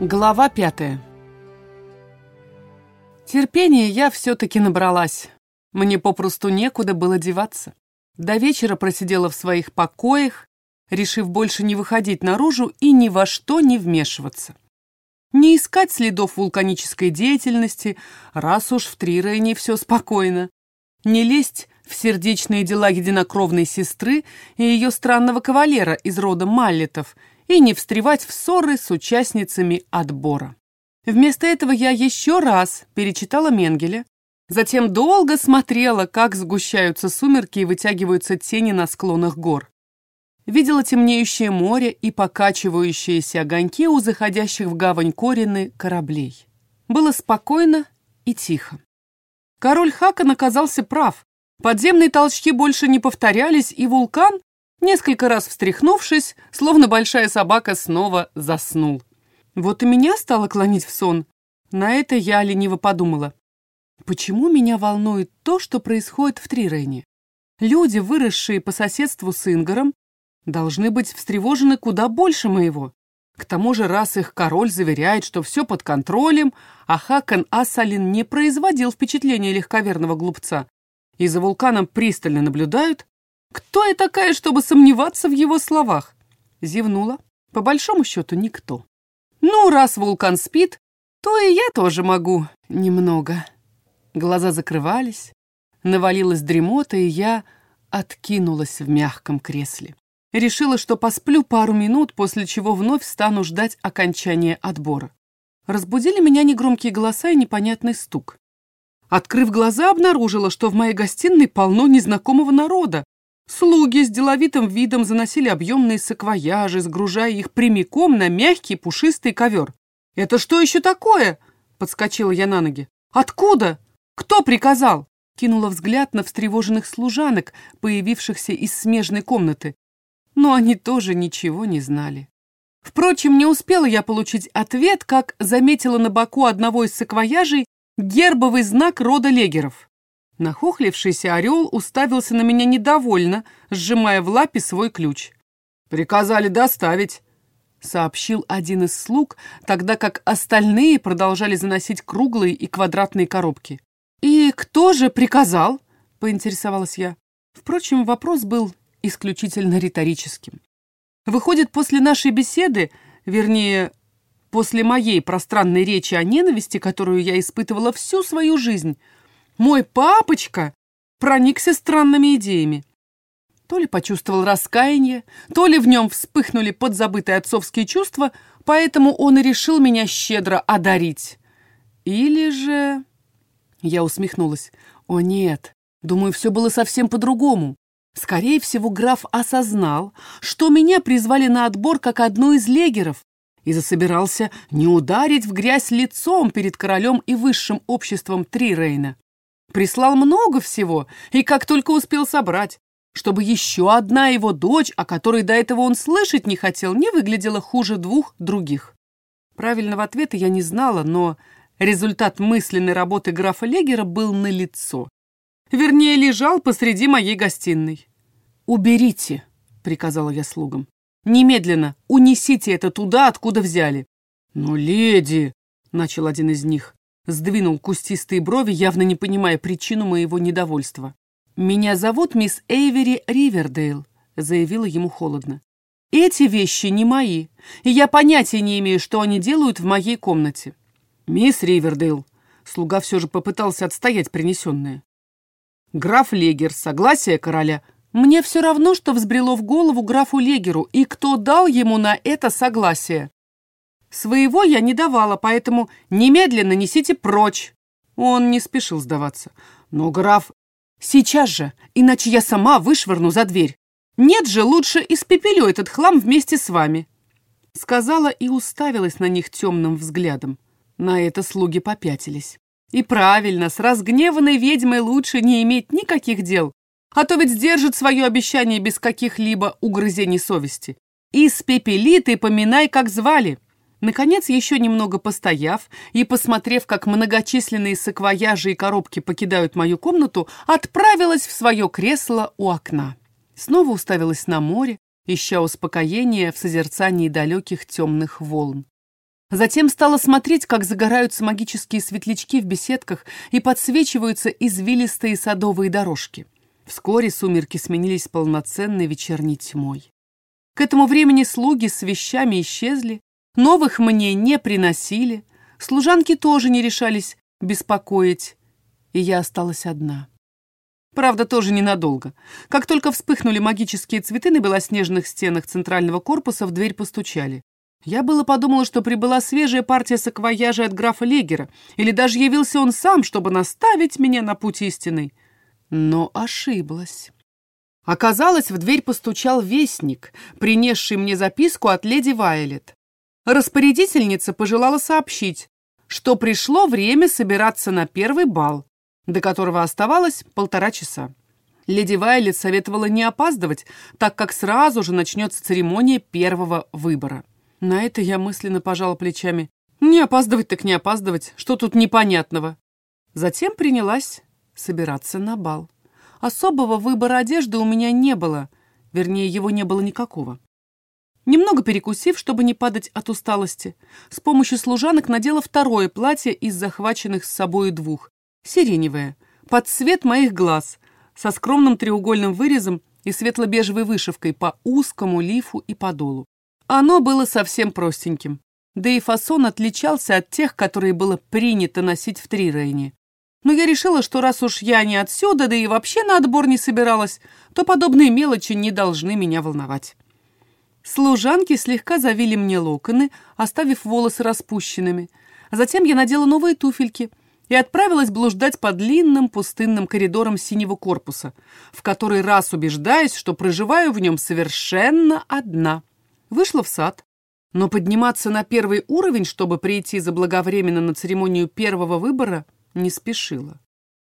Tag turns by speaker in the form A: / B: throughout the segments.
A: Глава пятая. Терпения я все-таки набралась. Мне попросту некуда было деваться. До вечера просидела в своих покоях, решив больше не выходить наружу и ни во что не вмешиваться. Не искать следов вулканической деятельности, раз уж в Трирейне все спокойно. Не лезть в сердечные дела единокровной сестры и ее странного кавалера из рода Маллетов – и не встревать в ссоры с участницами отбора. Вместо этого я еще раз перечитала Менгеля, затем долго смотрела, как сгущаются сумерки и вытягиваются тени на склонах гор. Видела темнеющее море и покачивающиеся огоньки у заходящих в гавань Корины кораблей. Было спокойно и тихо. Король Хакан оказался прав. Подземные толчки больше не повторялись, и вулкан Несколько раз встряхнувшись, словно большая собака снова заснул. Вот и меня стало клонить в сон. На это я лениво подумала. Почему меня волнует то, что происходит в Трирейне? Люди, выросшие по соседству с Ингаром, должны быть встревожены куда больше моего. К тому же, раз их король заверяет, что все под контролем, а Хакан Асалин не производил впечатления легковерного глупца, и за вулканом пристально наблюдают, кто я такая, чтобы сомневаться в его словах? Зевнула. По большому счету, никто. Ну, раз вулкан спит, то и я тоже могу немного. Глаза закрывались, навалилась дремота, и я откинулась в мягком кресле. Решила, что посплю пару минут, после чего вновь стану ждать окончания отбора. Разбудили меня негромкие голоса и непонятный стук. Открыв глаза, обнаружила, что в моей гостиной полно незнакомого народа. Слуги с деловитым видом заносили объемные саквояжи, сгружая их прямиком на мягкий пушистый ковер. «Это что еще такое?» — подскочила я на ноги. «Откуда? Кто приказал?» Кинула взгляд на встревоженных служанок, появившихся из смежной комнаты. Но они тоже ничего не знали. Впрочем, не успела я получить ответ, как заметила на боку одного из саквояжей гербовый знак рода Легеров. Нахохлившийся орел уставился на меня недовольно, сжимая в лапе свой ключ. «Приказали доставить», — сообщил один из слуг, тогда как остальные продолжали заносить круглые и квадратные коробки. «И кто же приказал?» — поинтересовалась я. Впрочем, вопрос был исключительно риторическим. Выходит, после нашей беседы, вернее, после моей пространной речи о ненависти, которую я испытывала всю свою жизнь, мой папочка проникся странными идеями. То ли почувствовал раскаяние, то ли в нем вспыхнули подзабытые отцовские чувства, поэтому он и решил меня щедро одарить. Или же... Я усмехнулась. О нет, думаю, все было совсем по-другому. Скорее всего, граф осознал, что меня призвали на отбор как одну из легеров и засобирался не ударить в грязь лицом перед королем и высшим обществом Трирейна. Прислал много всего, и как только успел собрать, чтобы еще одна его дочь, о которой до этого он слышать не хотел, не выглядела хуже двух других. Правильного ответа я не знала, но результат мысленной работы графа Легера был налицо. Вернее, лежал посреди моей гостиной. «Уберите», — приказала я слугам. «Немедленно унесите это туда, откуда взяли». «Но, леди», — начал один из них, Сдвинул кустистые брови, явно не понимая причину моего недовольства. «Меня зовут мисс Эйвери Ривердейл», — заявила ему холодно. «Эти вещи не мои, и я понятия не имею, что они делают в моей комнате». «Мисс Ривердейл», — слуга все же попытался отстоять принесенное. «Граф Легер, согласие короля». «Мне все равно, что взбрело в голову графу Легеру, и кто дал ему на это согласие». Своего я не давала, поэтому немедленно несите прочь. Он не спешил сдаваться. Но граф... Сейчас же, иначе я сама вышвырну за дверь. Нет же, лучше испепелю этот хлам вместе с вами. Сказала и уставилась на них темным взглядом. На это слуги попятились. И правильно, с разгневанной ведьмой лучше не иметь никаких дел, а то ведь сдержит свое обещание без каких-либо угрызений совести. Испепелит и поминай, как звали. Наконец, еще немного постояв и посмотрев, как многочисленные саквояжи и коробки покидают мою комнату, отправилась в свое кресло у окна. Снова уставилась на море, ища успокоения в созерцании далеких темных волн. Затем стала смотреть, как загораются магические светлячки в беседках и подсвечиваются извилистые садовые дорожки. Вскоре сумерки сменились полноценной вечерней тьмой. К этому времени слуги с вещами исчезли, новых мне не приносили, служанки тоже не решались беспокоить, и я осталась одна. Правда, тоже ненадолго. Как только вспыхнули магические цветы на белоснежных стенах центрального корпуса, в дверь постучали. Я было подумала, что прибыла свежая партия саквояжа от графа Легера, или даже явился он сам, чтобы наставить меня на путь истинный. Но ошиблась. Оказалось, в дверь постучал вестник, принесший мне записку от леди Вайлет. Распорядительница пожелала сообщить, что пришло время собираться на первый бал, до которого оставалось полтора часа. Леди Вайлет советовала не опаздывать, так как сразу же начнется церемония первого выбора. На это я мысленно пожала плечами. Не опаздывать так не опаздывать, что тут непонятного? Затем принялась собираться на бал. Особого выбора одежды у меня не было, вернее, его не было никакого. Немного перекусив, чтобы не падать от усталости, с помощью служанок надела второе платье из захваченных с собой двух, сиреневое, под цвет моих глаз, со скромным треугольным вырезом и светло-бежевой вышивкой по узкому лифу и подолу. Оно было совсем простеньким. Да и фасон отличался от тех, которые было принято носить в Трирейне. Но я решила, что раз уж я не отсюда, да и вообще на отбор не собиралась, то подобные мелочи не должны меня волновать. Служанки слегка завили мне локоны, оставив волосы распущенными. Затем я надела новые туфельки и отправилась блуждать по длинным пустынным коридорам синего корпуса, в который раз убеждаясь, что проживаю в нем совершенно одна. Вышла в сад, но подниматься на первый уровень, чтобы прийти заблаговременно на церемонию первого выбора, не спешила.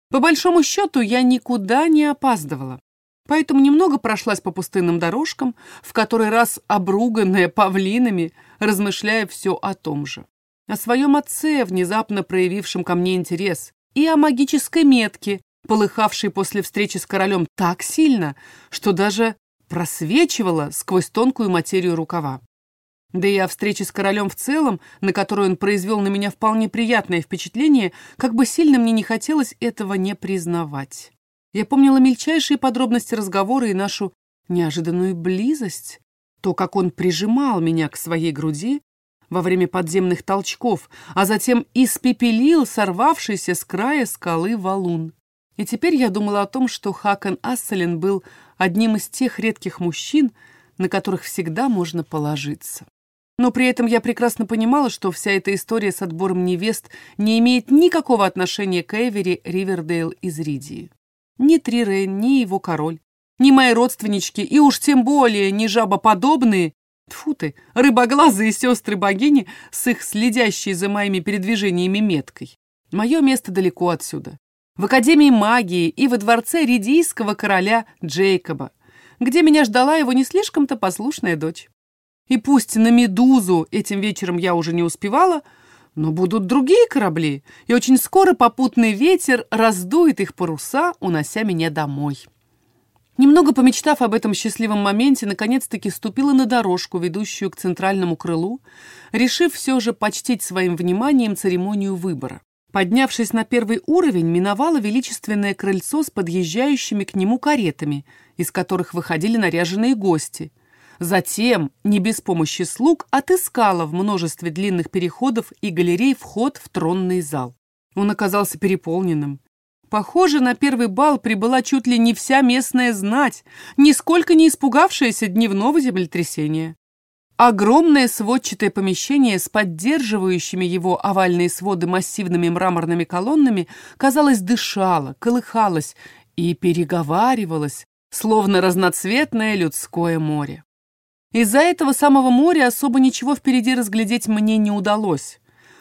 A: По большому счету, я никуда не опаздывала, поэтому немного прошлась по пустынным дорожкам, в который раз обруганная павлинами, размышляя все о том же. О своем отце, внезапно проявившем ко мне интерес, и о магической метке, полыхавшей после встречи с королем так сильно, что даже просвечивала сквозь тонкую материю рукава. Да и о встрече с королем в целом, на которую он произвел на меня вполне приятное впечатление, как бы сильно мне не хотелось этого не признавать. Я помнила мельчайшие подробности разговора и нашу неожиданную близость, то, как он прижимал меня к своей груди во время подземных толчков, а затем испепелил сорвавшийся с края скалы валун. И теперь я думала о том, что Хакан Асселин был одним из тех редких мужчин, на которых всегда можно положиться. Но при этом я прекрасно понимала, что вся эта история с отбором невест не имеет никакого отношения к Эвери Ривердейл из Ридии. Ни Трирейн, ни его король, ни мои родственнички, и уж тем более не жабоподобные, тьфу ты, рыбоглазые сестры-богини с их следящей за моими передвижениями меткой. Мое место далеко отсюда в Академии магии и во дворце редийского короля Джейкоба, где меня ждала его не слишком-то послушная дочь. И пусть на Медузу этим вечером я уже не успевала, но будут другие корабли, и очень скоро попутный ветер раздует их паруса, унося меня домой. Немного помечтав об этом счастливом моменте, наконец-таки ступила на дорожку, ведущую к центральному крылу, решив все же почтить своим вниманием церемонию выбора. Поднявшись на первый уровень, миновала величественное крыльцо с подъезжающими к нему каретами, из которых выходили наряженные гости. Затем, не без помощи слуг, отыскала в множестве длинных переходов и галерей вход в тронный зал. Он оказался переполненным. Похоже, на первый бал прибыла чуть ли не вся местная знать, нисколько не испугавшаяся дневного землетрясения. Огромное сводчатое помещение с поддерживающими его овальные своды массивными мраморными колоннами, казалось, дышало, колыхалось и переговаривалось, словно разноцветное людское море. Из-за этого самого моря особо ничего впереди разглядеть мне не удалось,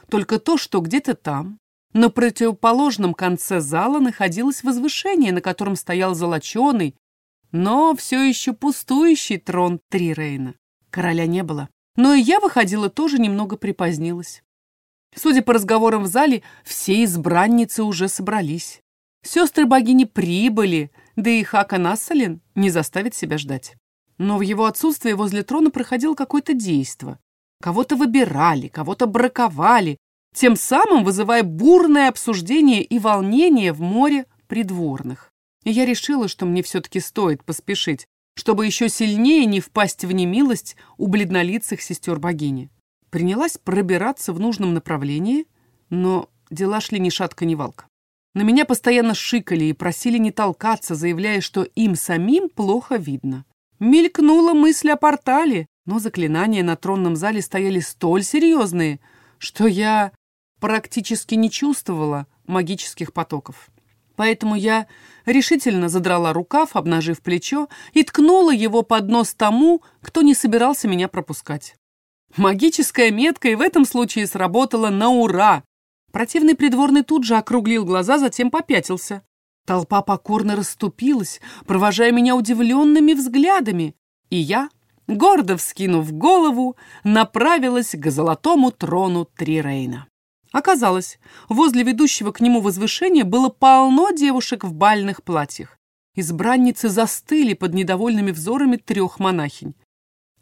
A: только то, что где-то там, на противоположном конце зала находилось возвышение, на котором стоял золоченый, но все еще пустующий трон Трирейна. Короля не было. Но и я выходила тоже немного припозднилась. Судя по разговорам в зале, все избранницы уже собрались. Сестры богини прибыли, да и Хакан Ассалин не заставит себя ждать. Но в его отсутствие возле трона проходило какое-то действо. Кого-то выбирали, кого-то браковали, тем самым вызывая бурное обсуждение и волнение в море придворных. И я решила, что мне все-таки стоит поспешить, чтобы еще сильнее не впасть в немилость у бледнолицых сестер богини. Принялась пробираться в нужном направлении, но дела шли ни шатка, ни валка. На меня постоянно шикали и просили не толкаться, заявляя, что им самим плохо видно. Мелькнула мысль о портале, но заклинания на тронном зале стояли столь серьезные, что я практически не чувствовала магических потоков. Поэтому я решительно задрала рукав, обнажив плечо, и ткнула его под нос тому, кто не собирался меня пропускать. Магическая метка и в этом случае сработала на ура. Противный придворный тут же округлил глаза, затем попятился. Толпа покорно расступилась, провожая меня удивленными взглядами, и я, гордо вскинув голову, направилась к золотому трону Трирейна. Оказалось, возле ведущего к нему возвышения было полно девушек в бальных платьях. Избранницы застыли под недовольными взорами трех монахинь.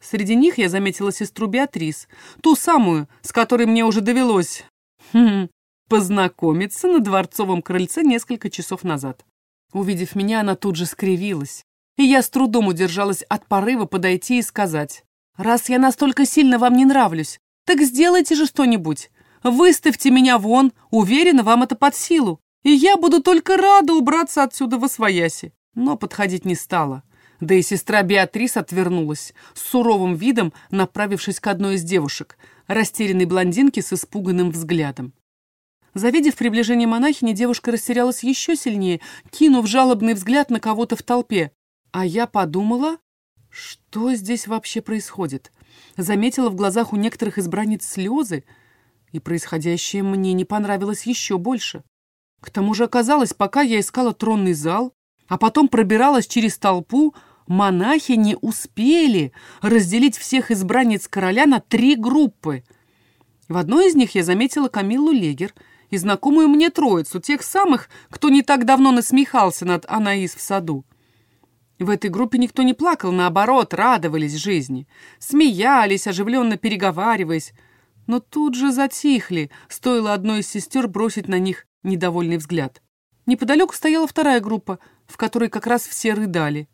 A: Среди них я заметила сестру Беатрис, ту самую, с которой мне уже довелось хм, познакомиться на дворцовом крыльце несколько часов назад. Увидев меня, она тут же скривилась, и я с трудом удержалась от порыва подойти и сказать, «Раз я настолько сильно вам не нравлюсь, так сделайте же что-нибудь. Выставьте меня вон, уверена, вам это под силу, и я буду только рада убраться отсюда во свояси». Но подходить не стала. Да и сестра Беатрис отвернулась, с суровым видом направившись к одной из девушек, растерянной блондинке с испуганным взглядом. Завидев приближение монахини, девушка растерялась еще сильнее, кинув жалобный взгляд на кого-то в толпе. А я подумала, что здесь вообще происходит. Заметила в глазах у некоторых избранниц слезы, и происходящее мне не понравилось еще больше. К тому же оказалось, пока я искала тронный зал, а потом пробиралась через толпу, монахи не успели разделить всех избранниц короля на три группы. В одной из них я заметила Камиллу Легер и знакомую мне троицу, тех самых, кто не так давно насмехался над Анаис в саду. В этой группе никто не плакал, наоборот, радовались жизни, смеялись, оживленно переговариваясь, но тут же затихли, стоило одной из сестер бросить на них недовольный взгляд. Неподалеку стояла вторая группа, в которой как раз все рыдали.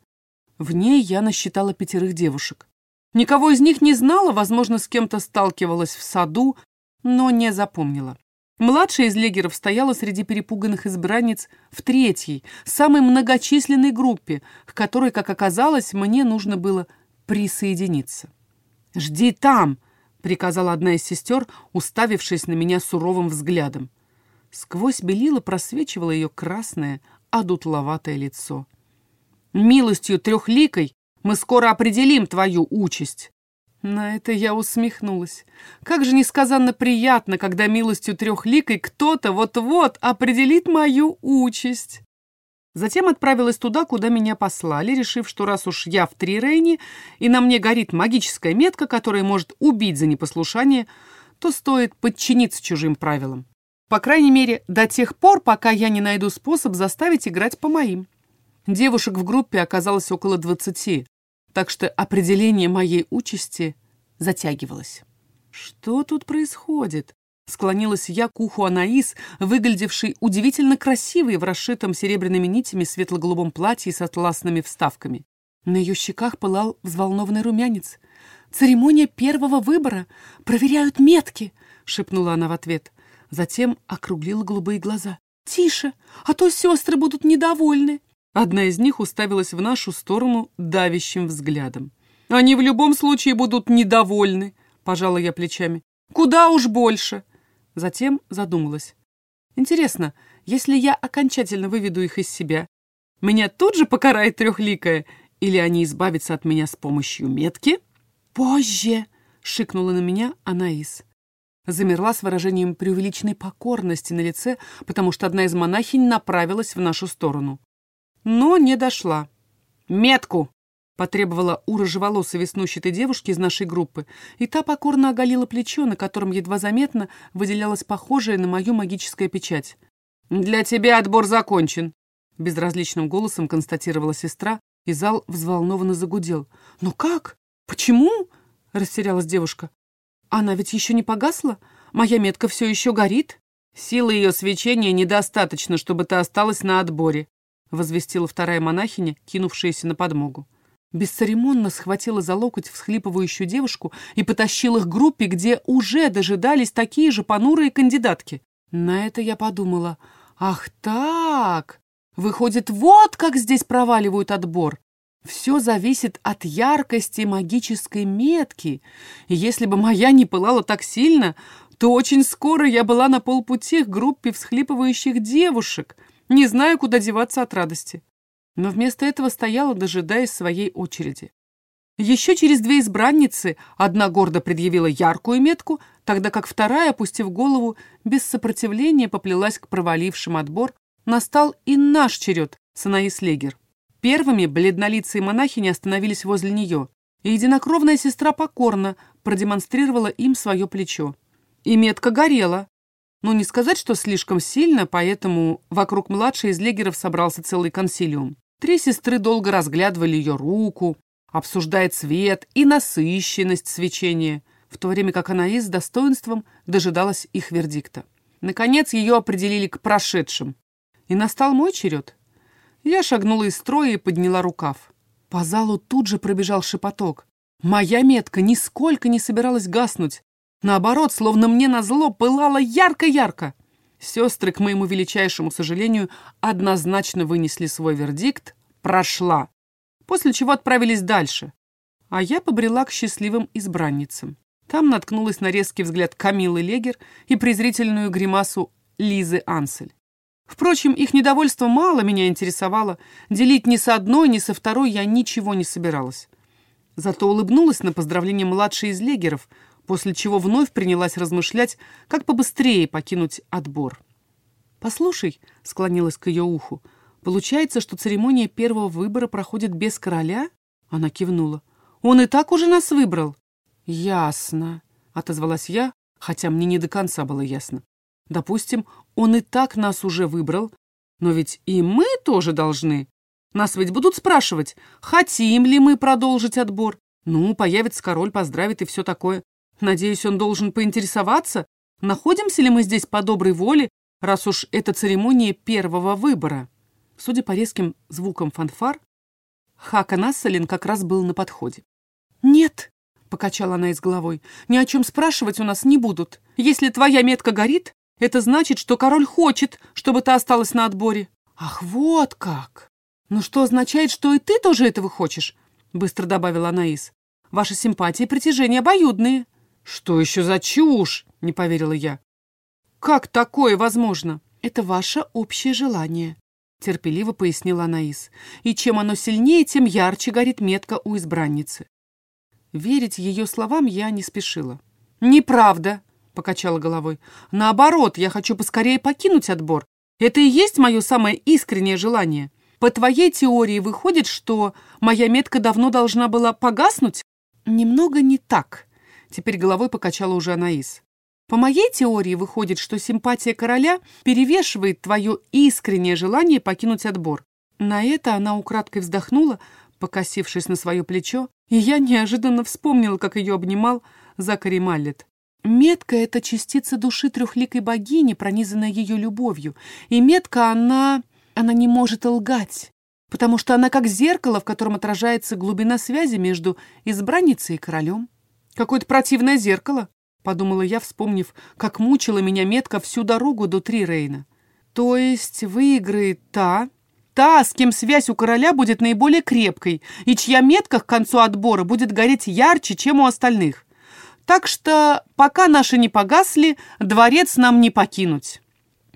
A: В ней я насчитала пятерых девушек. Никого из них не знала, возможно, с кем-то сталкивалась в саду, но не запомнила. Младшая из легеров стояла среди перепуганных избранниц в третьей, самой многочисленной группе, к которой, как оказалось, мне нужно было присоединиться. «Жди там!» приказала одна из сестер, уставившись на меня суровым взглядом. Сквозь белила просвечивало ее красное, одутловатое лицо. «Милостью трехликой мы скоро определим твою участь!» На это я усмехнулась. Как же несказанно приятно, когда милостью трехликой кто-то вот-вот определит мою участь. Затем отправилась туда, куда меня послали, решив, что раз уж я в Трирейне, и на мне горит магическая метка, которая может убить за непослушание, то стоит подчиниться чужим правилам. По крайней мере, до тех пор, пока я не найду способ заставить играть по моим. Девушек в группе оказалось около двадцати, так что определение моей участи затягивалось. Что тут происходит? Склонилась я к уху Анаис, выглядевшей удивительно красивой в расшитом серебряными нитями светло-голубом платье с атласными вставками. На ее щеках пылал взволнованный румянец. «Церемония первого выбора! Проверяют метки!» — шепнула она в ответ. Затем округлила голубые глаза. «Тише, а то сестры будут недовольны!» Одна из них уставилась в нашу сторону давящим взглядом. «Они в любом случае будут недовольны!» — пожала я плечами. «Куда уж больше!» Затем задумалась. Интересно, если я окончательно выведу их из себя, меня тут же покарает трехликая, или они избавятся от меня с помощью метки? Позже, шикнула на меня Анаис. Замерла с выражением преувеличенной покорности на лице, потому что одна из монахинь направилась в нашу сторону. Но не дошла. «Метку!» Потребовала у рыжеволосой веснущатой девушки из нашей группы, и та покорно оголила плечо, на котором едва заметно выделялась похожая на мою магическая печать. «Для тебя отбор закончен», — безразличным голосом констатировала сестра, и зал взволнованно загудел. «Но как? Почему?» — растерялась девушка. Она ведь еще не погасла? Моя метка все еще горит?» «Силы ее свечения недостаточно, чтобы ты осталась на отборе», возвестила вторая монахиня, кинувшаяся на подмогу. Бесцеремонно схватила за локоть всхлипывающую девушку и потащила к группе, где уже дожидались такие же понурые кандидатки. На это я подумала. «Ах так! Выходит, вот как здесь проваливают отбор. Все зависит от яркости магической метки. И если бы моя не пылала так сильно, то очень скоро я была на полпути к группе всхлипывающих девушек, не знаю, куда деваться от радости. Но вместо этого стояла, дожидаясь своей очереди. Еще через две избранницы одна гордо предъявила яркую метку, тогда как вторая, опустив голову, без сопротивления поплелась к провалившим отбор, настал и наш черед с Анаис Легер. Первыми бледнолицые монахини остановились возле нее, и единокровная сестра покорно продемонстрировала им свое плечо. И метка горела. Но не сказать, что слишком сильно, поэтому вокруг младшей из легеров собрался целый консилиум. Три сестры долго разглядывали ее руку, обсуждая цвет и насыщенность свечения, в то время как она с достоинством дожидалась их вердикта. Наконец ее определили к прошедшим. И настал мой черед. Я шагнула из строя и подняла рукав. По залу тут же пробежал шепоток. Моя метка нисколько не собиралась гаснуть, Наоборот, словно мне назло, пылало ярко-ярко. Сестры, к моему величайшему сожалению, однозначно вынесли свой вердикт «прошла», после чего отправились дальше. А я побрела к счастливым избранницам. Там наткнулась на резкий взгляд Камилы Легер и презрительную гримасу Лизы Ансель. Впрочем, их недовольство мало меня интересовало. Делить ни с одной, ни со второй я ничего не собиралась. Зато улыбнулась на поздравление младшей из легеров, после чего вновь принялась размышлять, как побыстрее покинуть отбор. «Послушай», — склонилась к ее уху, «получается, что церемония первого выбора проходит без короля?» Она кивнула. «Он и так уже нас выбрал». «Ясно», — отозвалась я, хотя мне не до конца было ясно. «Допустим, он и так нас уже выбрал, но ведь и мы тоже должны. Нас ведь будут спрашивать, хотим ли мы продолжить отбор. Ну, появится король, поздравит и все такое. Надеюсь, он должен поинтересоваться, находимся ли мы здесь по доброй воле, раз уж это церемония первого выбора. Судя по резким звукам фанфар, Хакан Ассалин как раз был на подходе. «Нет», — покачала она из головой, — «ни о чем спрашивать у нас не будут. Если твоя метка горит, это значит, что король хочет, чтобы ты осталась на отборе». «Ах, вот как! Ну что означает, что и ты тоже этого хочешь?» — быстро добавила Анаис. «Ваши симпатии и притяжения обоюдные». «Что еще за чушь?» — не поверила я. «Как такое возможно?» «Это ваше общее желание», — терпеливо пояснила Анаис. «И чем оно сильнее, тем ярче горит метка у избранницы». Верить ее словам я не спешила. «Неправда», — покачала головой. «Наоборот, я хочу поскорее покинуть отбор. Это и есть мое самое искреннее желание. По твоей теории выходит, что моя метка давно должна была погаснуть?» «Немного не так», Теперь головой покачала уже Анаис. По моей теории выходит, что симпатия короля перевешивает твое искреннее желание покинуть отбор. На это она украдкой вздохнула, покосившись на свое плечо, и я неожиданно вспомнила, как ее обнимал Закари Маллет. Метка — это частица души трехликой богини, пронизанная ее любовью. И метка, она... она не может лгать, потому что она как зеркало, в котором отражается глубина связи между избранницей и королем. Какое-то противное зеркало, подумала я, вспомнив, как мучила меня метка всю дорогу до Трирейна. То есть выиграет та, та, с кем связь у короля будет наиболее крепкой, и чья метка к концу отбора будет гореть ярче, чем у остальных. Так что, пока наши не погасли, дворец нам не покинуть.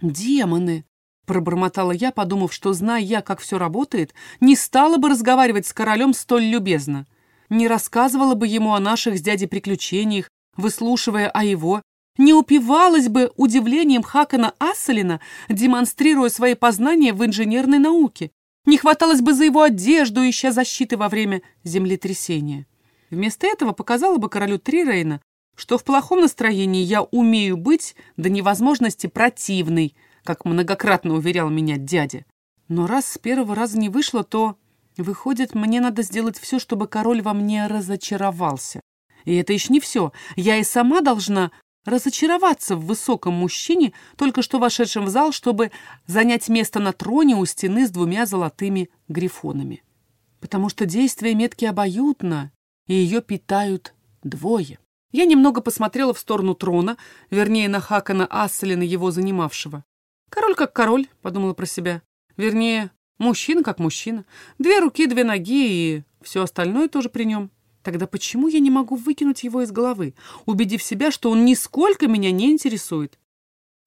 A: Демоны! Пробормотала я, подумав, что, зная я, как все работает, не стала бы разговаривать с королем столь любезно не рассказывала бы ему о наших с дядей приключениях, выслушивая о его, не упивалась бы удивлением Хакана Ассалина, демонстрируя свои познания в инженерной науке, не хваталась бы за его одежду, ища защиты во время землетрясения. Вместо этого показала бы королю Трирейна, что в плохом настроении я умею быть до невозможности противной, как многократно уверял меня дядя. Но раз с первого раза не вышло, то... Выходит, мне надо сделать все, чтобы король во мне разочаровался. И это еще не все. Я и сама должна разочароваться в высоком мужчине, только что вошедшем в зал, чтобы занять место на троне у стены с двумя золотыми грифонами. Потому что действие метки обоюдно, и ее питают двое. Я немного посмотрела в сторону трона, вернее, на Хакана Асселина, его занимавшего. «Король как король», — подумала про себя. Вернее, мужчина как мужчина. Две руки, две ноги и все остальное тоже при нем. Тогда почему я не могу выкинуть его из головы, убедив себя, что он нисколько меня не интересует?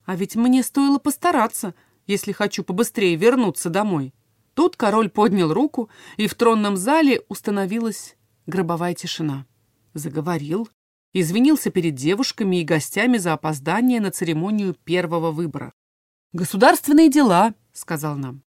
A: А ведь мне стоило постараться, если хочу побыстрее вернуться домой. Тут король поднял руку, и в тронном зале установилась гробовая тишина. Заговорил, извинился перед девушками и гостями за опоздание на церемонию первого выбора. «Государственные дела», — сказал нам.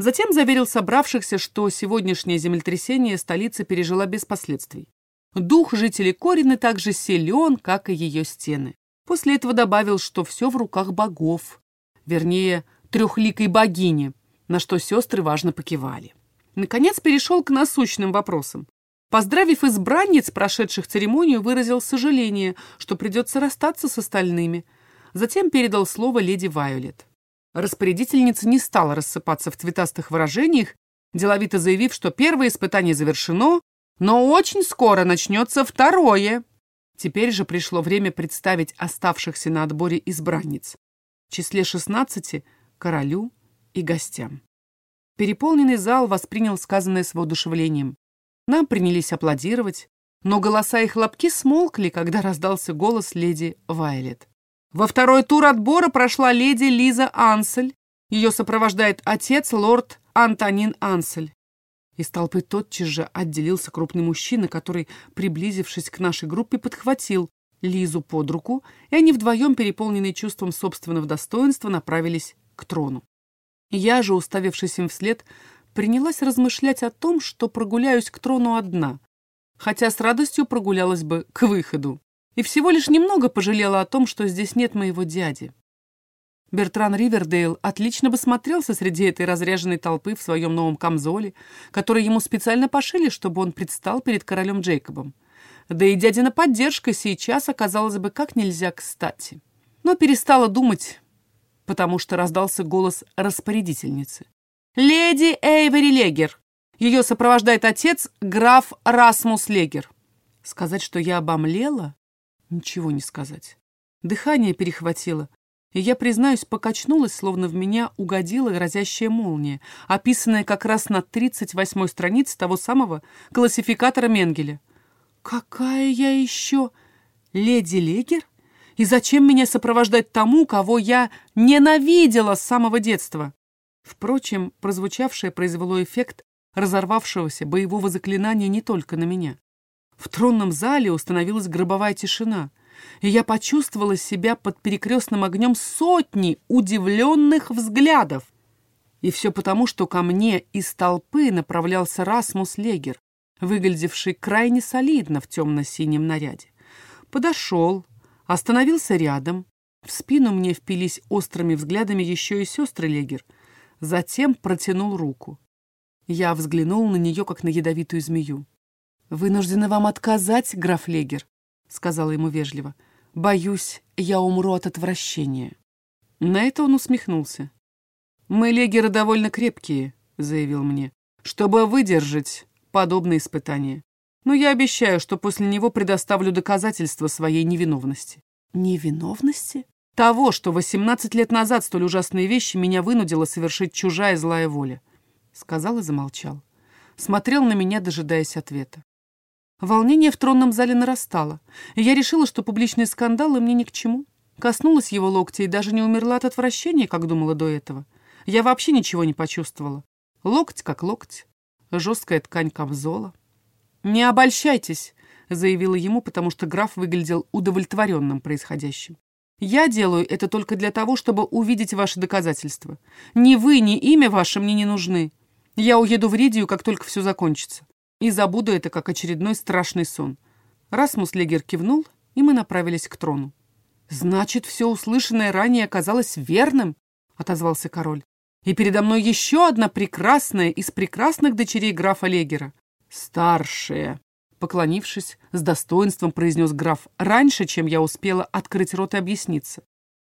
A: Затем заверил собравшихся, что сегодняшнее землетрясение столица пережила без последствий. Дух жителей Корины так же силен, как и ее стены. После этого добавил, что все в руках богов, вернее, трехликой богини, на что сестры важно покивали. Наконец перешел к насущным вопросам. Поздравив избранниц, прошедших церемонию, выразил сожаление, что придется расстаться с остальными. Затем передал слово леди Вайолет. Распорядительница не стала рассыпаться в цветастых выражениях, деловито заявив, что первое испытание завершено, но очень скоро начнется второе. Теперь же пришло время представить оставшихся на отборе избранниц. В числе 16 королю и гостям. Переполненный зал воспринял сказанное с воодушевлением. Нам принялись аплодировать, но голоса и хлопки смолкли, когда раздался голос леди Вайлет. Во второй тур отбора прошла леди Лиза Ансель. Ее сопровождает отец, лорд Антонин Ансель. Из толпы тотчас же отделился крупный мужчина, который, приблизившись к нашей группе, подхватил Лизу под руку, и они вдвоем, переполненные чувством собственного достоинства, направились к трону. Я же, уставившись им вслед, принялась размышлять о том, что прогуляюсь к трону одна, хотя с радостью прогулялась бы к выходу и всего лишь немного пожалела о том, что здесь нет моего дяди. Бертран Ривердейл отлично бы смотрелся среди этой разряженной толпы в своем новом камзоле, который ему специально пошили, чтобы он предстал перед королем Джейкобом. Да и дядина поддержка сейчас оказалась бы как нельзя кстати. Но перестала думать, потому что раздался голос распорядительницы. «Леди Эйвери Легер! Ее сопровождает отец, граф Расмус Легер». Сказать, что я обомлела? Ничего не сказать. Дыхание перехватило, и я, признаюсь, покачнулась, словно в меня угодила грозящая молния, описанная как раз на 38-й странице того самого классификатора Менгеля. «Какая я еще? Леди Легер? И зачем меня сопровождать тому, кого я ненавидела с самого детства?» Впрочем, прозвучавшее произвело эффект разорвавшегося боевого заклинания не только на меня. В тронном зале установилась гробовая тишина, и я почувствовала себя под перекрестным огнем сотни удивленных взглядов. И все потому, что ко мне из толпы направлялся Расмус Легер, выглядевший крайне солидно в темно-синем наряде. Подошел, остановился рядом. В спину мне впились острыми взглядами еще и сестры Легер. Затем протянул руку. Я взглянул на нее, как на ядовитую змею. «Вынуждена вам отказать, граф Легер», — сказала ему вежливо. «Боюсь, я умру от отвращения». На это он усмехнулся. «Мы, легеры, довольно крепкие», — заявил мне, «чтобы выдержать подобные испытания. Но я обещаю, что после него предоставлю доказательства своей невиновности». «Невиновности?» «Того, что 18 лет назад столь ужасные вещи меня вынудила совершить чужая злая воля», — сказал и замолчал. Смотрел на меня, дожидаясь ответа. Волнение в тронном зале нарастало, и я решила, что публичные скандалы мне ни к чему. Коснулась его локтя и даже не умерла от отвращения, как думала до этого. Я вообще ничего не почувствовала. Локоть как локоть, жесткая ткань камзола. «Не обольщайтесь», — заявила ему, потому что граф выглядел удовлетворенным происходящим. «Я делаю это только для того, чтобы увидеть ваши доказательства. Ни вы, ни имя ваше мне не нужны. Я уеду в Ридию, как только все закончится и забуду это как очередной страшный сон. Расмус Легер кивнул, и мы направились к трону. «Значит, все услышанное ранее оказалось верным», — отозвался король. «И передо мной еще одна прекрасная из прекрасных дочерей графа Легера. Старшая», — Поклонившись, с достоинством произнес граф раньше, чем я успела открыть рот и объясниться,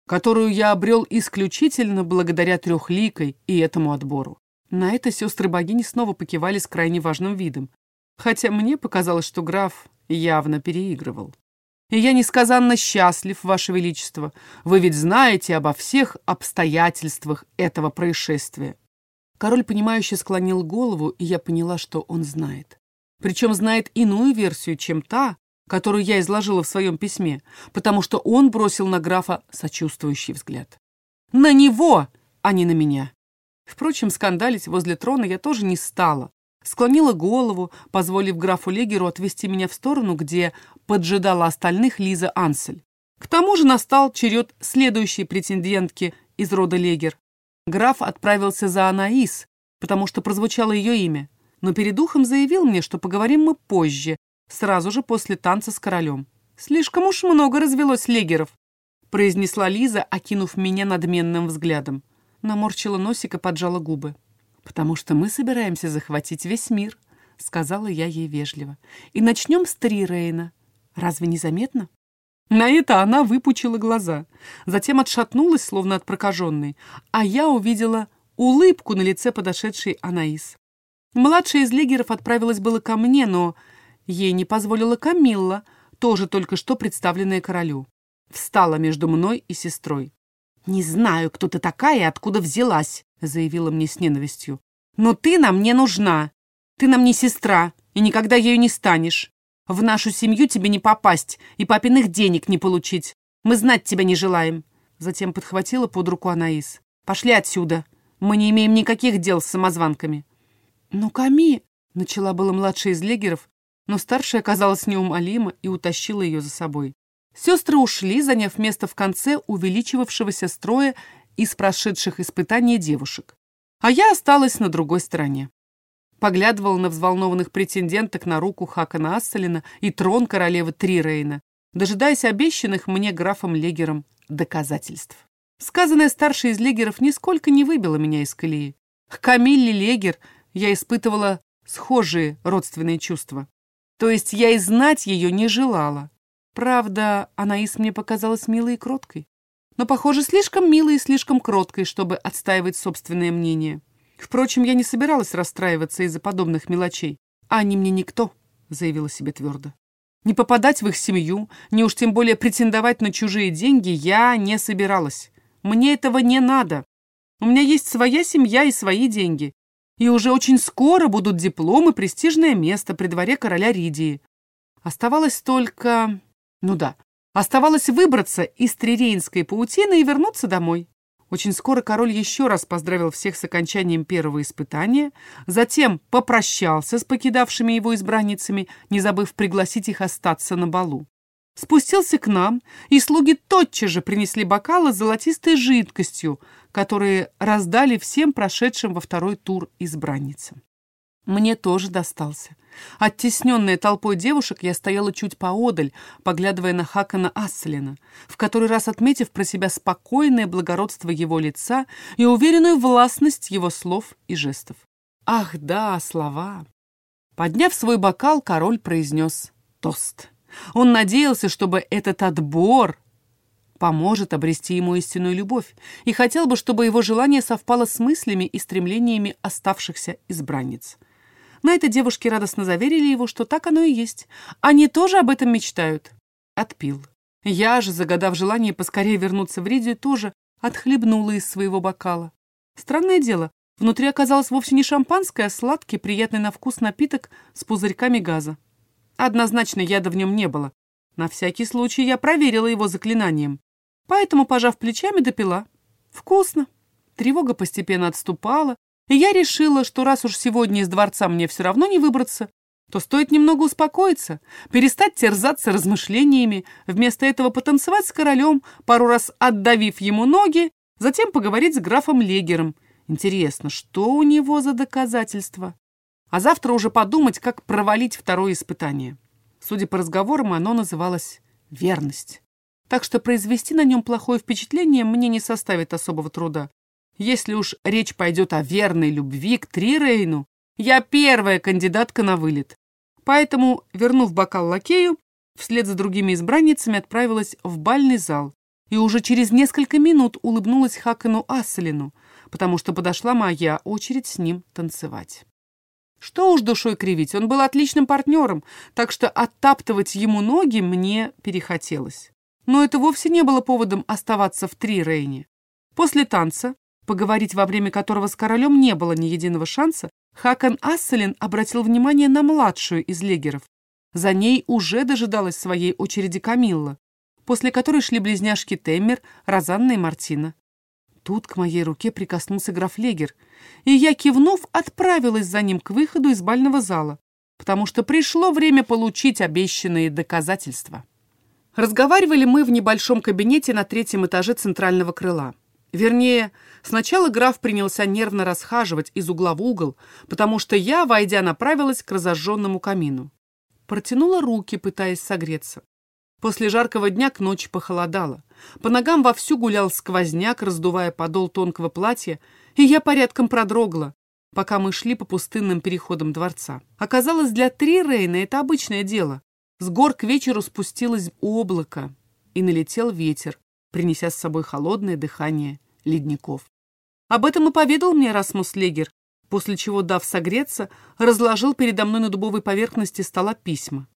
A: которую я обрел исключительно благодаря трехликой и этому отбору. На это сестры богини снова покивали с крайне важным видом, хотя мне показалось, что граф явно переигрывал. И я несказанно счастлив, Ваше Величество. Вы ведь знаете обо всех обстоятельствах этого происшествия. Король, понимающе склонил голову, и я поняла, что он знает. Причем знает иную версию, чем та, которую я изложила в своем письме, потому что он бросил на графа сочувствующий взгляд. На него, а не на меня. Впрочем, скандалить возле трона я тоже не стала. Склонила голову, позволив графу Легеру отвести меня в сторону, где поджидала остальных Лиза Ансель. К тому же настал черед следующей претендентки из рода Легер. Граф отправился за Анаис, потому что прозвучало ее имя, но перед духом заявил мне, что поговорим мы позже, сразу же после танца с королем. «Слишком уж много развелось легеров», — произнесла Лиза, окинув меня надменным взглядом. Наморщила носик и поджала губы. «Потому что мы собираемся захватить весь мир», — сказала я ей вежливо. «И начнем с Трирейна. Разве не заметно?» На это она выпучила глаза, затем отшатнулась, словно от прокаженной, а я увидела улыбку на лице подошедшей Анаис. Младшая из легеров отправилась было ко мне, но ей не позволила Камилла, тоже только что представленная королю. Встала между мной и сестрой. «Не знаю, кто ты такая и откуда взялась», — заявила мне с ненавистью. «Но ты нам не нужна. Ты нам не сестра, и никогда ею не станешь. В нашу семью тебе не попасть и папиных денег не получить. Мы знать тебя не желаем». Затем подхватила под руку Анаис. «Пошли отсюда. Мы не имеем никаких дел с самозванками». «Ну, Ками!» — начала была младшая из легеров, но старшая оказалась неумолима и утащила ее за собой. Сестры ушли, заняв место в конце увеличивавшегося строя из прошедших испытаний девушек. А я осталась на другой стороне поглядывал на взволнованных претенденток на руку Хакана Асселина и трон королевы Трирейна, дожидаясь обещанных мне графом Легером доказательств. Сказанное старшей из Легеров нисколько не выбило меня из колеи. К Камилле Легер я испытывала схожие родственные чувства. То есть я и знать ее не желала. Правда, Анаис мне показалась милой и кроткой. Но, похоже, слишком милой и слишком кроткой, чтобы отстаивать собственное мнение. Впрочем, я не собиралась расстраиваться из-за подобных мелочей. А они мне никто, заявила себе твердо. Не попадать в их семью, не уж тем более претендовать на чужие деньги я не собиралась. Мне этого не надо. У меня есть своя семья и свои деньги. И уже очень скоро будут дипломы, престижное место при дворе короля Ридии. Оставалось только... Ну да, оставалось выбраться из трирейнской паутины и вернуться домой. Очень скоро король еще раз поздравил всех с окончанием первого испытания, затем попрощался с покидавшими его избранницами, не забыв пригласить их остаться на балу. Спустился к нам, и слуги тотчас же принесли бокалы с золотистой жидкостью, которые раздали всем прошедшим во второй тур избранницам. Мне тоже достался. Оттесненная толпой девушек, я стояла чуть поодаль, поглядывая на Хакана Асселина, в который раз отметив про себя спокойное благородство его лица и уверенную властность его слов и жестов. Ах, да, слова! Подняв свой бокал, король произнес тост. Он надеялся, чтобы этот отбор поможет обрести ему истинную любовь, и хотел бы, чтобы его желание совпало с мыслями и стремлениями оставшихся избранниц. На это девушки радостно заверили его, что так оно и есть. Они тоже об этом мечтают. Отпил. Я же, загадав желание поскорее вернуться в Ридию, тоже отхлебнула из своего бокала. Странное дело, внутри оказалось вовсе не шампанское, а сладкий, приятный на вкус напиток с пузырьками газа. Однозначно яда в нем не было. На всякий случай я проверила его заклинанием. Поэтому, пожав плечами, допила. Вкусно. Тревога постепенно отступала, и я решила, что раз уж сегодня из дворца мне все равно не выбраться, то стоит немного успокоиться, перестать терзаться размышлениями, вместо этого потанцевать с королем, пару раз отдавив ему ноги, затем поговорить с графом Легером. Интересно, что у него за доказательства? А завтра уже подумать, как провалить второе испытание. Судя по разговорам, оно называлось «верность». Так что произвести на нем плохое впечатление мне не составит особого труда. Если уж речь пойдет о верной любви к Трирейну, я первая кандидатка на вылет. Поэтому, вернув бокал лакею, вслед за другими избранницами отправилась в бальный зал и уже через несколько минут улыбнулась Хакану Асселину, потому что подошла моя очередь с ним танцевать. Что уж душой кривить, он был отличным партнером, так что оттаптывать ему ноги мне перехотелось. Но это вовсе не было поводом оставаться в три Рейне. После танца, поговорить во время которого с королем не было ни единого шанса, Хакан Асселин обратил внимание на младшую из легеров. За ней уже дожидалась своей очереди Камилла, после которой шли близняшки Теммер, Розанна и Мартина. Тут к моей руке прикоснулся граф Легер, и я, кивнув, отправилась за ним к выходу из бального зала, потому что пришло время получить обещанные доказательства. Разговаривали мы в небольшом кабинете на третьем этаже центрального крыла. Вернее, сначала граф принялся нервно расхаживать из угла в угол, потому что я, войдя, направилась к разожженному камину. Протянула руки, пытаясь согреться. После жаркого дня к ночи похолодало. По ногам вовсю гулял сквозняк, раздувая подол тонкого платья, и я порядком продрогла, пока мы шли по пустынным переходам дворца. Оказалось, для три Рейна это обычное дело. С гор к вечеру спустилось облако, и налетел ветер, принеся с собой холодное дыхание ледников. Об этом и поведал мне Расмус Легер, после чего, дав согреться, разложил передо мной на дубовой поверхности стола письма.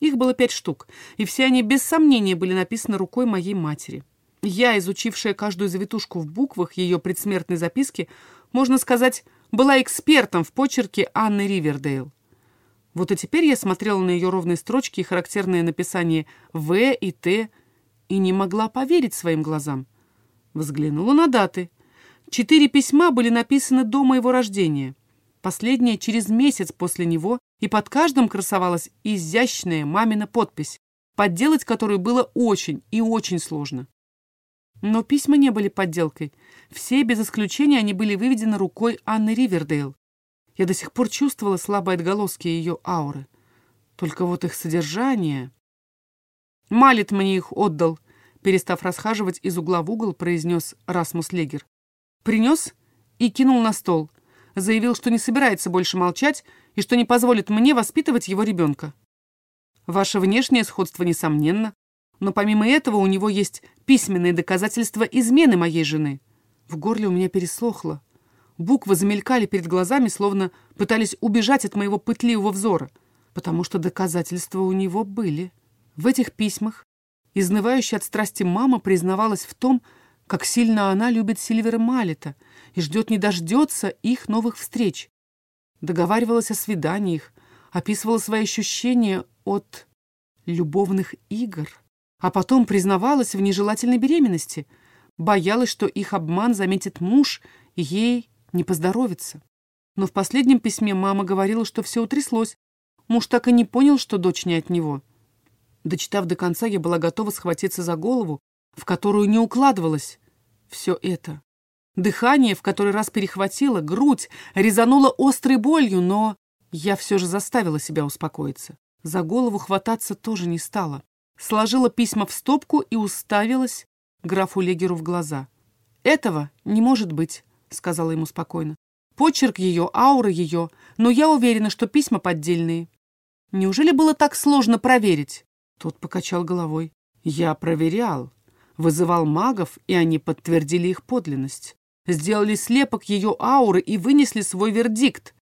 A: Их было пять штук, и все они без сомнения были написаны рукой моей матери. Я, изучившая каждую завитушку в буквах ее предсмертной записки, можно сказать, была экспертом в почерке Анны Ривердейл. Вот и теперь я смотрела на ее ровные строчки и характерное написание «В» и «Т» и не могла поверить своим глазам. Взглянула на даты. Четыре письма были написаны до моего рождения. Последнее через месяц после него и под каждым красовалась изящная мамина подпись, подделать которую было очень и очень сложно. Но письма не были подделкой. Все, без исключения, они были выведены рукой Анны Ривердейл. Я до сих пор чувствовала слабые отголоски ее ауры. Только вот их содержание... «Малит мне их отдал», — перестав расхаживать из угла в угол, произнес Расмус Легер. Принес и кинул на стол. Заявил, что не собирается больше молчать и что не позволит мне воспитывать его ребенка. Ваше внешнее сходство несомненно, но помимо этого у него есть письменные доказательства измены моей жены. В горле у меня пересохло. Буквы замелькали перед глазами, словно пытались убежать от моего пытливого взора, потому что доказательства у него были. В этих письмах изнывающая от страсти мама признавалась в том, как сильно она любит Сильвера Малета и ждет не дождется их новых встреч договаривалась о свиданиях, описывала свои ощущения от любовных игр, а потом признавалась в нежелательной беременности, боялась, что их обман заметит муж, и ей не поздоровится. Но в последнем письме мама говорила, что все утряслось. Муж так и не понял, что дочь не от него. Дочитав до конца, я была готова схватиться за голову, в которую не укладывалось все это. Дыхание в который раз перехватило, грудь резанула острой болью, но я все же заставила себя успокоиться. За голову хвататься тоже не стала. Сложила письма в стопку и уставилась графу Легеру в глаза. «Этого не может быть», — сказала ему спокойно. «Почерк ее, аура ее, но я уверена, что письма поддельные». «Неужели было так сложно проверить?» Тот покачал головой. «Я проверял. Вызывал магов, и они подтвердили их подлинность сделали слепок ее ауры и вынесли свой вердикт.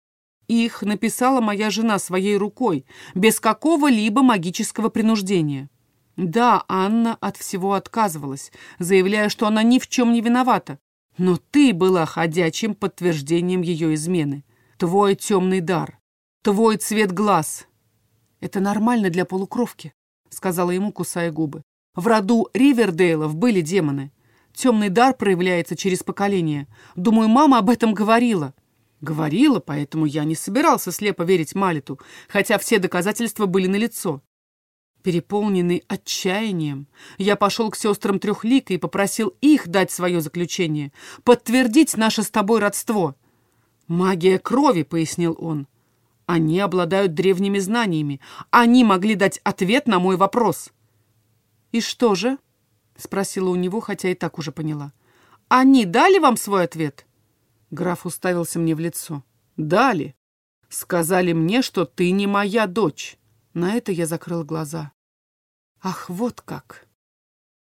A: Их написала моя жена своей рукой, без какого-либо магического принуждения. Да, Анна от всего отказывалась, заявляя, что она ни в чем не виновата. Но ты была ходячим подтверждением ее измены. Твой темный дар, твой цвет глаз. Это нормально для полукровки, сказала ему, кусая губы. В роду Ривердейлов были демоны. Темный дар проявляется через поколение. Думаю, мама об этом говорила. Говорила, поэтому я не собирался слепо верить Малиту, хотя все доказательства были налицо. Переполненный отчаянием, я пошел к сестрам Трехлика и попросил их дать свое заключение, подтвердить наше с тобой родство. «Магия крови», — пояснил он. «Они обладают древними знаниями. Они могли дать ответ на мой вопрос». «И что же?» — спросила у него, хотя и так уже поняла. «Они дали вам свой ответ?» Граф уставился мне в лицо. «Дали. Сказали мне, что ты не моя дочь. На это я закрыл глаза. Ах, вот как.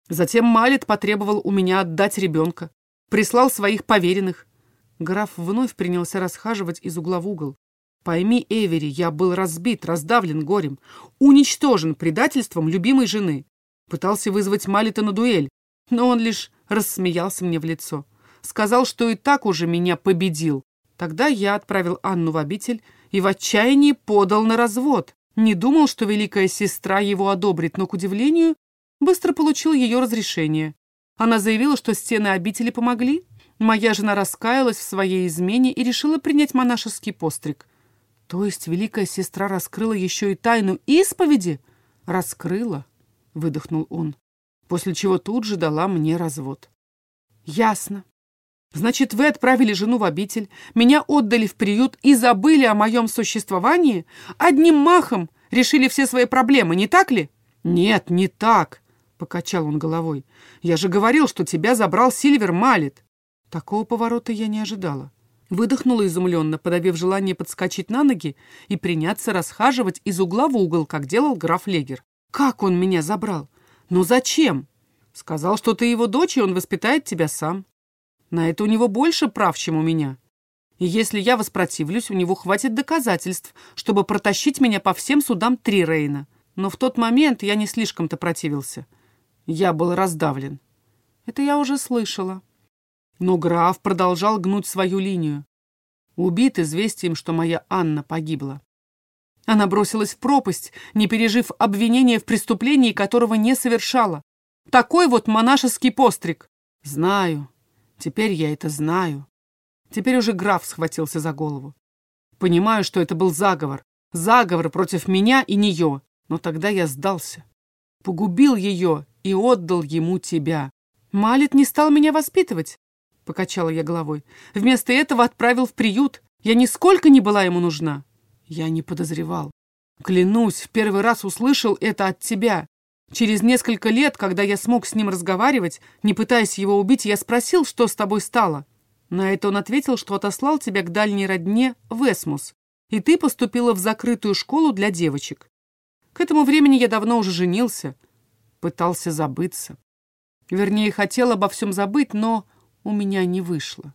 A: Затем Малет потребовал у меня отдать ребенка. Прислал своих поверенных. Граф вновь принялся расхаживать из угла в угол. Пойми, Эвери, я был разбит, раздавлен горем, уничтожен предательством любимой жены. Пытался вызвать Малита на дуэль, но он лишь рассмеялся мне в лицо. Сказал, что и так уже меня победил. Тогда я отправил Анну в обитель и в отчаянии подал на развод. Не думал, что великая сестра его одобрит, но, к удивлению, быстро получил ее разрешение. Она заявила, что стены обители помогли. Моя жена раскаялась в своей измене и решила принять монашеский постриг. То есть великая сестра раскрыла еще и тайну исповеди? Раскрыла, выдохнул он, после чего тут же дала мне развод. Ясно. Значит, вы отправили жену в обитель, меня отдали в приют и забыли о моем существовании? Одним махом решили все свои проблемы, не так ли? Нет, не так, покачал он головой. Я же говорил, что тебя забрал Сильвер Малет. Такого поворота я не ожидала. Выдохнула изумленно, подавив желание подскочить на ноги и приняться расхаживать из угла в угол, как делал граф Легер. «Как он меня забрал? Но зачем?» «Сказал, что ты его дочь, и он воспитает тебя сам. На это у него больше прав, чем у меня. И если я воспротивлюсь, у него хватит доказательств, чтобы протащить меня по всем судам три Рейна. Но в тот момент я не слишком-то противился. Я был раздавлен. Это я уже слышала. Но граф продолжал гнуть свою линию. Убит известием, что моя Анна погибла. Она бросилась в пропасть, не пережив обвинения в преступлении, которого не совершала. Такой вот монашеский постриг. Знаю. Теперь я это знаю. Теперь уже граф схватился за голову. Понимаю, что это был заговор. Заговор против меня и нее. Но тогда я сдался. Погубил ее и отдал ему тебя. Малит не стал меня воспитывать покачала я головой. Вместо этого отправил в приют. Я нисколько не была ему нужна. Я не подозревал. Клянусь, в первый раз услышал это от тебя. Через несколько лет, когда я смог с ним разговаривать, не пытаясь его убить, я спросил, что с тобой стало. На это он ответил, что отослал тебя к дальней родне в Эсмус, и ты поступила в закрытую школу для девочек. К этому времени я давно уже женился, пытался забыться. Вернее, хотел обо всем забыть, но у меня не вышло.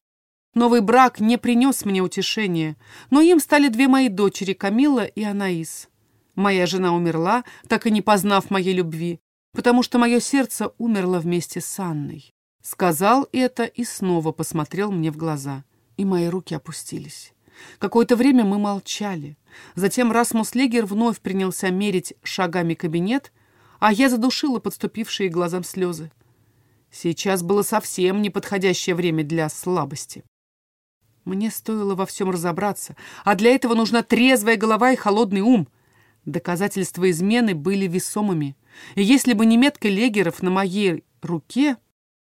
A: Новый брак не принес мне утешения, но им стали две мои дочери, Камилла и Анаис. Моя жена умерла, так и не познав моей любви, потому что мое сердце умерло вместе с Анной. Сказал это и снова посмотрел мне в глаза, и мои руки опустились. Какое-то время мы молчали. Затем Расмус Легер вновь принялся мерить шагами кабинет, а я задушила подступившие глазам слезы. Сейчас было совсем неподходящее время для слабости. Мне стоило во всем разобраться, а для этого нужна трезвая голова и холодный ум. Доказательства измены были весомыми. И если бы не метка легеров на моей руке,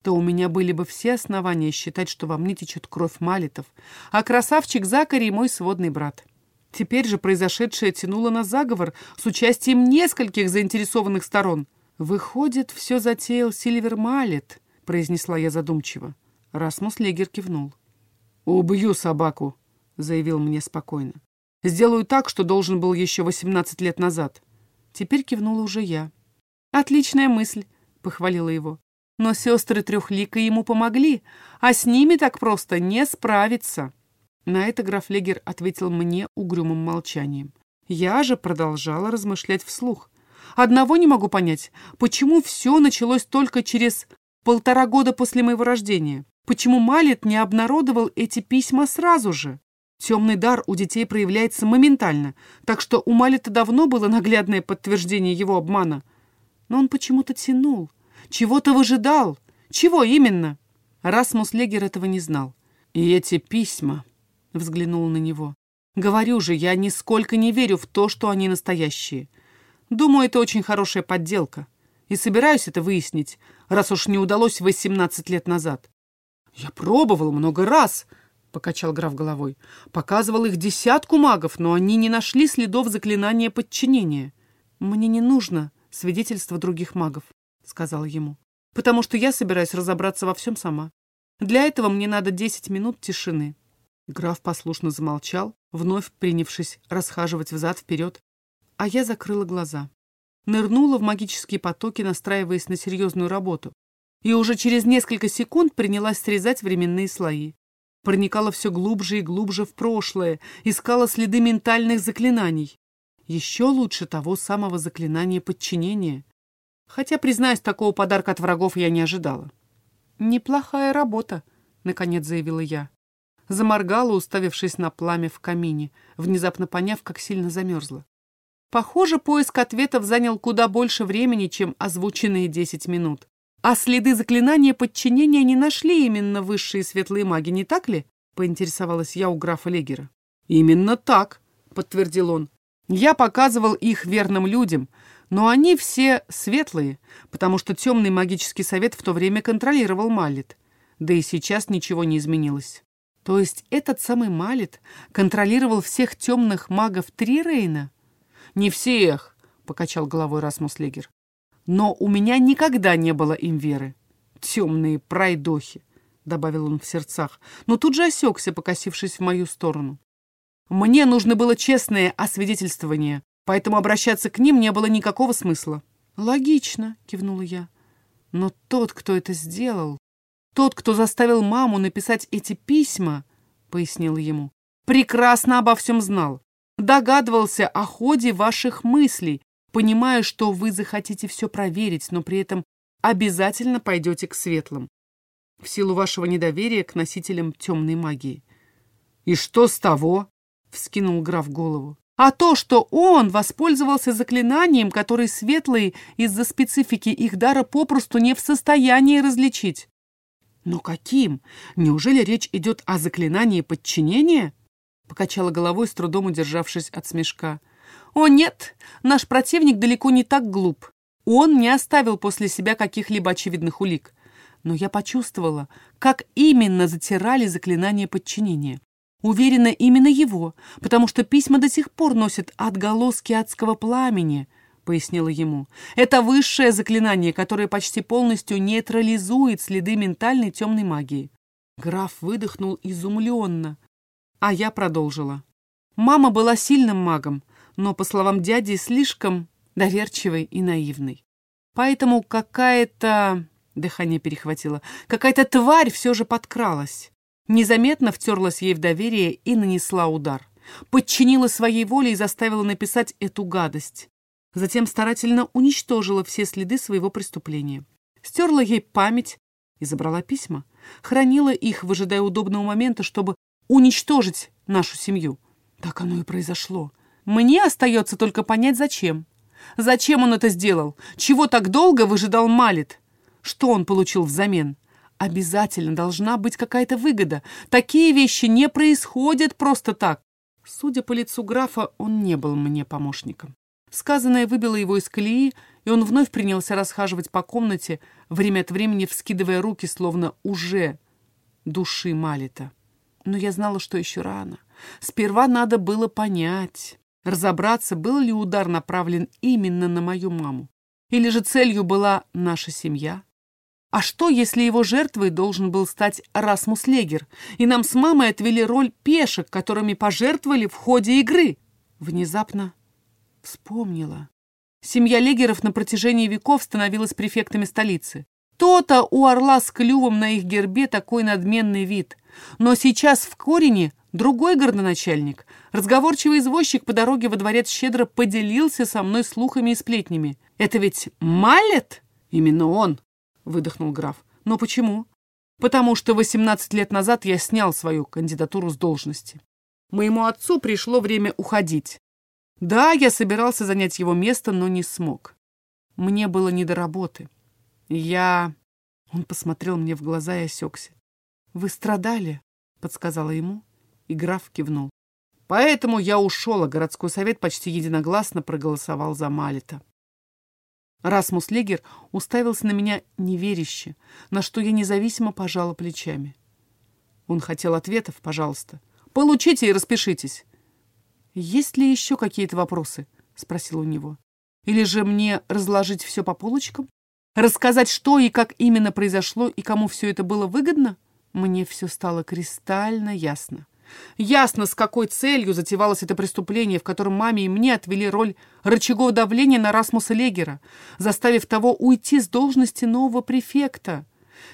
A: то у меня были бы все основания считать, что во мне течет кровь малитов, а красавчик Закари мой сводный брат. Теперь же произошедшее тянуло на заговор с участием нескольких заинтересованных сторон — «Выходит, все затеял Сильвер Малет», — произнесла я задумчиво. Расмус Легер кивнул. «Убью собаку», — заявил мне спокойно. «Сделаю так, что должен был еще восемнадцать лет назад». Теперь кивнула уже я. «Отличная мысль», — похвалила его. «Но сестры Трехлика ему помогли, а с ними так просто не справиться». На это граф Легер ответил мне угрюмым молчанием. Я же продолжала размышлять вслух. Одного не могу понять, почему все началось только через полтора года после моего рождения? Почему Малет не обнародовал эти письма сразу же? Темный дар у детей проявляется моментально, так что у Малета давно было наглядное подтверждение его обмана. Но он почему-то тянул, чего-то выжидал. Чего именно? Расмус Легер этого не знал. «И эти письма», — взглянул на него. «Говорю же, я нисколько не верю в то, что они настоящие. Думаю, это очень хорошая подделка. И собираюсь это выяснить, раз уж не удалось 18 лет назад. Я пробовал много раз, — покачал граф головой. Показывал их десятку магов, но они не нашли следов заклинания подчинения. Мне не нужно свидетельство других магов, — сказал ему, потому что я собираюсь разобраться во всем сама. Для этого мне надо 10 минут тишины. Граф послушно замолчал, вновь принявшись расхаживать взад-вперед, а я закрыла глаза. Нырнула в магические потоки, настраиваясь на серьезную работу, и уже через несколько секунд принялась срезать временные слои. Проникала все глубже и глубже в прошлое, искала следы ментальных заклинаний. Еще лучше того самого заклинания подчинения. Хотя, признаюсь, такого подарка от врагов я не ожидала. «Неплохая работа», — наконец заявила я. Заморгала, уставившись на пламя в камине, внезапно поняв, как сильно замерзла. Похоже, поиск ответов занял куда больше времени, чем озвученные десять минут. А следы заклинания подчинения не нашли именно высшие светлые маги, не так ли? Поинтересовалась я у графа Легера. Именно так, подтвердил он. Я показывал их верным людям, но они все светлые, потому что темный магический совет в то время контролировал Маллет. Да и сейчас ничего не изменилось. То есть этот самый Малит контролировал всех темных магов Трирейна? Не всех, покачал головой Расмус Легер. Но у меня никогда не было им веры. Темные пройдохи, добавил он в сердцах, но тут же осекся, покосившись в мою сторону. Мне нужно было честное освидетельствование, поэтому обращаться к ним не было никакого смысла. Логично, кивнула я. Но тот, кто это сделал, тот, кто заставил маму написать эти письма, — пояснил ему, — прекрасно обо всем знал. Догадывался о ходе ваших мыслей, понимая, что вы захотите все проверить, но при этом обязательно пойдете к светлым, в силу вашего недоверия к носителям темной магии. «И что с того?» — вскинул граф голову. «А то, что он воспользовался заклинанием, которое светлые из-за специфики их дара попросту не в состоянии различить. «Но каким? Неужели речь идет о заклинании подчинения?» Покачала головой, с трудом удержавшись от смешка. «О нет, наш противник далеко не так глуп. Он не оставил после себя каких-либо очевидных улик. Но я почувствовала, как именно затирали заклинание подчинения. Уверена, именно его, потому что письма до сих пор носят отголоски адского пламени — пояснила ему. «Это высшее заклинание, которое почти полностью нейтрализует следы ментальной темной магии». Граф выдохнул изумленно, а я продолжила. Мама была сильным магом, но, по словам дяди, слишком доверчивой и наивной. Поэтому какая-то... Дыхание перехватило. Какая-то тварь все же подкралась. Незаметно втерлась ей в доверие и нанесла удар. Подчинила своей воле и заставила написать эту гадость. Затем старательно уничтожила все следы своего преступления. Стерла ей память и забрала письма. Хранила их, выжидая удобного момента, чтобы уничтожить нашу семью. Так оно и произошло. Мне остается только понять, зачем. Зачем он это сделал? Чего так долго выжидал Малит? Что он получил взамен? Обязательно должна быть какая-то выгода. Такие вещи не происходят просто так. Судя по лицу графа, он не был мне помощником. Сказанное выбило его из колеи, и он вновь принялся расхаживать по комнате, время от времени вскидывая руки, словно уже души Малита. Но я знала, что еще рано. Сперва надо было понять, разобраться, был ли удар направлен именно на мою маму. Или же целью была наша семья. А что, если его жертвой должен был стать Расмус Легер, и нам с мамой отвели роль пешек, которыми пожертвовали в ходе игры? Внезапно Вспомнила. Семья Легеров на протяжении веков становилась префектами столицы. То-то у орла с клювом на их гербе такой надменный вид. Но сейчас в Корине другой городоначальник. Разговорчивый извозчик по дороге во дворец щедро поделился со мной слухами и сплетнями. «Это ведь Малет?» «Именно он», — выдохнул граф. «Но почему?» «Потому что 18 лет назад я снял свою кандидатуру с должности. Моему отцу пришло время уходить. Да, я собирался занять его место, но не смог. Мне было не до работы. Я... Он посмотрел мне в глаза и осекся. «Вы страдали?» — подсказала ему, и граф кивнул. Поэтому я ушел, а городской совет почти единогласно проголосовал за Малита. Расмус Легер уставился на меня неверяще, на что я независимо пожала плечами. Он хотел ответов, пожалуйста. «Получите и распишитесь». «Есть ли еще какие-то вопросы?» — спросила у него. «Или же мне разложить все по полочкам? Рассказать, что и как именно произошло и кому все это было выгодно?» Мне все стало кристально ясно. Ясно, с какой целью затевалось это преступление, в котором маме и мне отвели роль рычагов давления на Расмуса Легера, заставив того уйти с должности нового префекта.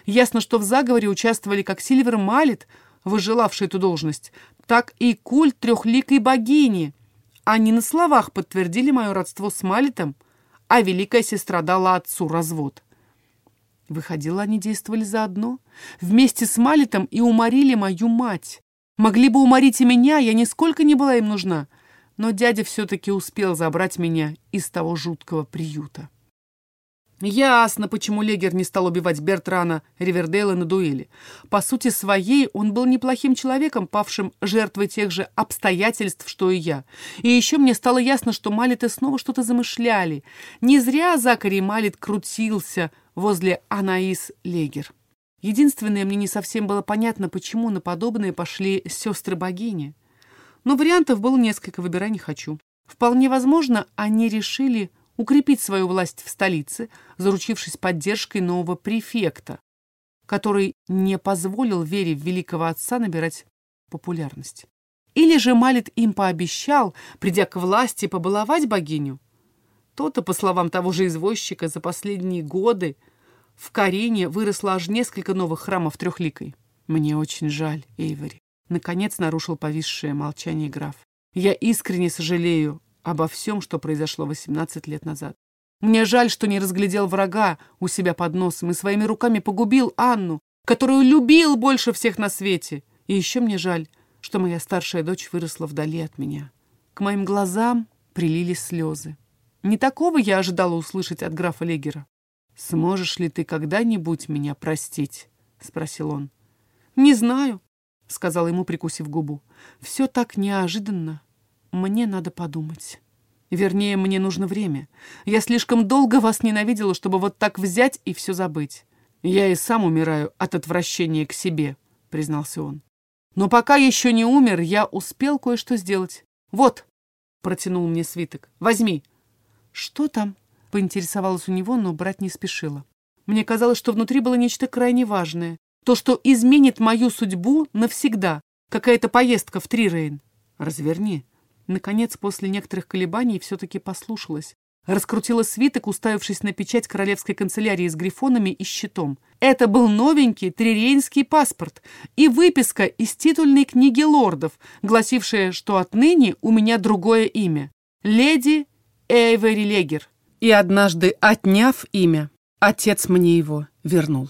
A: Ясно, что в заговоре участвовали как Сильвер Малет, выжелавший эту должность, так и культ трехликой богини. Они на словах подтвердили мое родство с Малетом, а великая сестра дала отцу развод. Выходило, они действовали заодно, вместе с Малетом и уморили мою мать. Могли бы уморить и меня, я нисколько не была им нужна. Но дядя все-таки успел забрать меня из того жуткого приюта. Ясно, почему Легер не стал убивать Бертрана Ривердейла на дуэли. По сути своей, он был неплохим человеком, павшим жертвой тех же обстоятельств, что и я. И еще мне стало ясно, что Малиты снова что-то замышляли. Не зря Закари Малит крутился возле Анаис Легер. Единственное, мне не совсем было понятно, почему на подобное пошли сестры-богини. Но вариантов было несколько, выбирай не хочу. Вполне возможно, они решили укрепить свою власть в столице, заручившись поддержкой нового префекта, который не позволил вере в великого отца набирать популярность. Или же Малит им пообещал, придя к власти, побаловать богиню. То-то, по словам того же извозчика, за последние годы в Карине выросло аж несколько новых храмов трехликой. Мне очень жаль, Эйвори. Наконец нарушил повисшее молчание граф. Я искренне сожалею обо всем, что произошло 18 лет назад. Мне жаль, что не разглядел врага у себя под носом и своими руками погубил Анну, которую любил больше всех на свете. И еще мне жаль, что моя старшая дочь выросла вдали от меня. К моим глазам прилили слезы. Не такого я ожидала услышать от графа Легера. «Сможешь ли ты когда-нибудь меня простить?» — спросил он. «Не знаю», — сказала ему, прикусив губу. «Все так неожиданно. Мне надо подумать. Вернее, мне нужно время. Я слишком долго вас ненавидела, чтобы вот так взять и все забыть. Я и сам умираю от отвращения к себе», — признался он. «Но пока еще не умер, я успел кое-что сделать. Вот», — протянул мне свиток, — «возьми». «Что там?» — поинтересовалась у него, но брать не спешила. Мне казалось, что внутри было нечто крайне важное. То, что изменит мою судьбу навсегда. Какая-то поездка в Трирейн. «Разверни», Наконец, после некоторых колебаний, все-таки послушалась. Раскрутила свиток, уставившись на печать королевской канцелярии с грифонами и щитом. Это был новенький трирейнский паспорт и выписка из титульной книги лордов, гласившая, что отныне у меня другое имя — леди Эйвери Легер. И однажды, отняв имя, отец мне его вернул.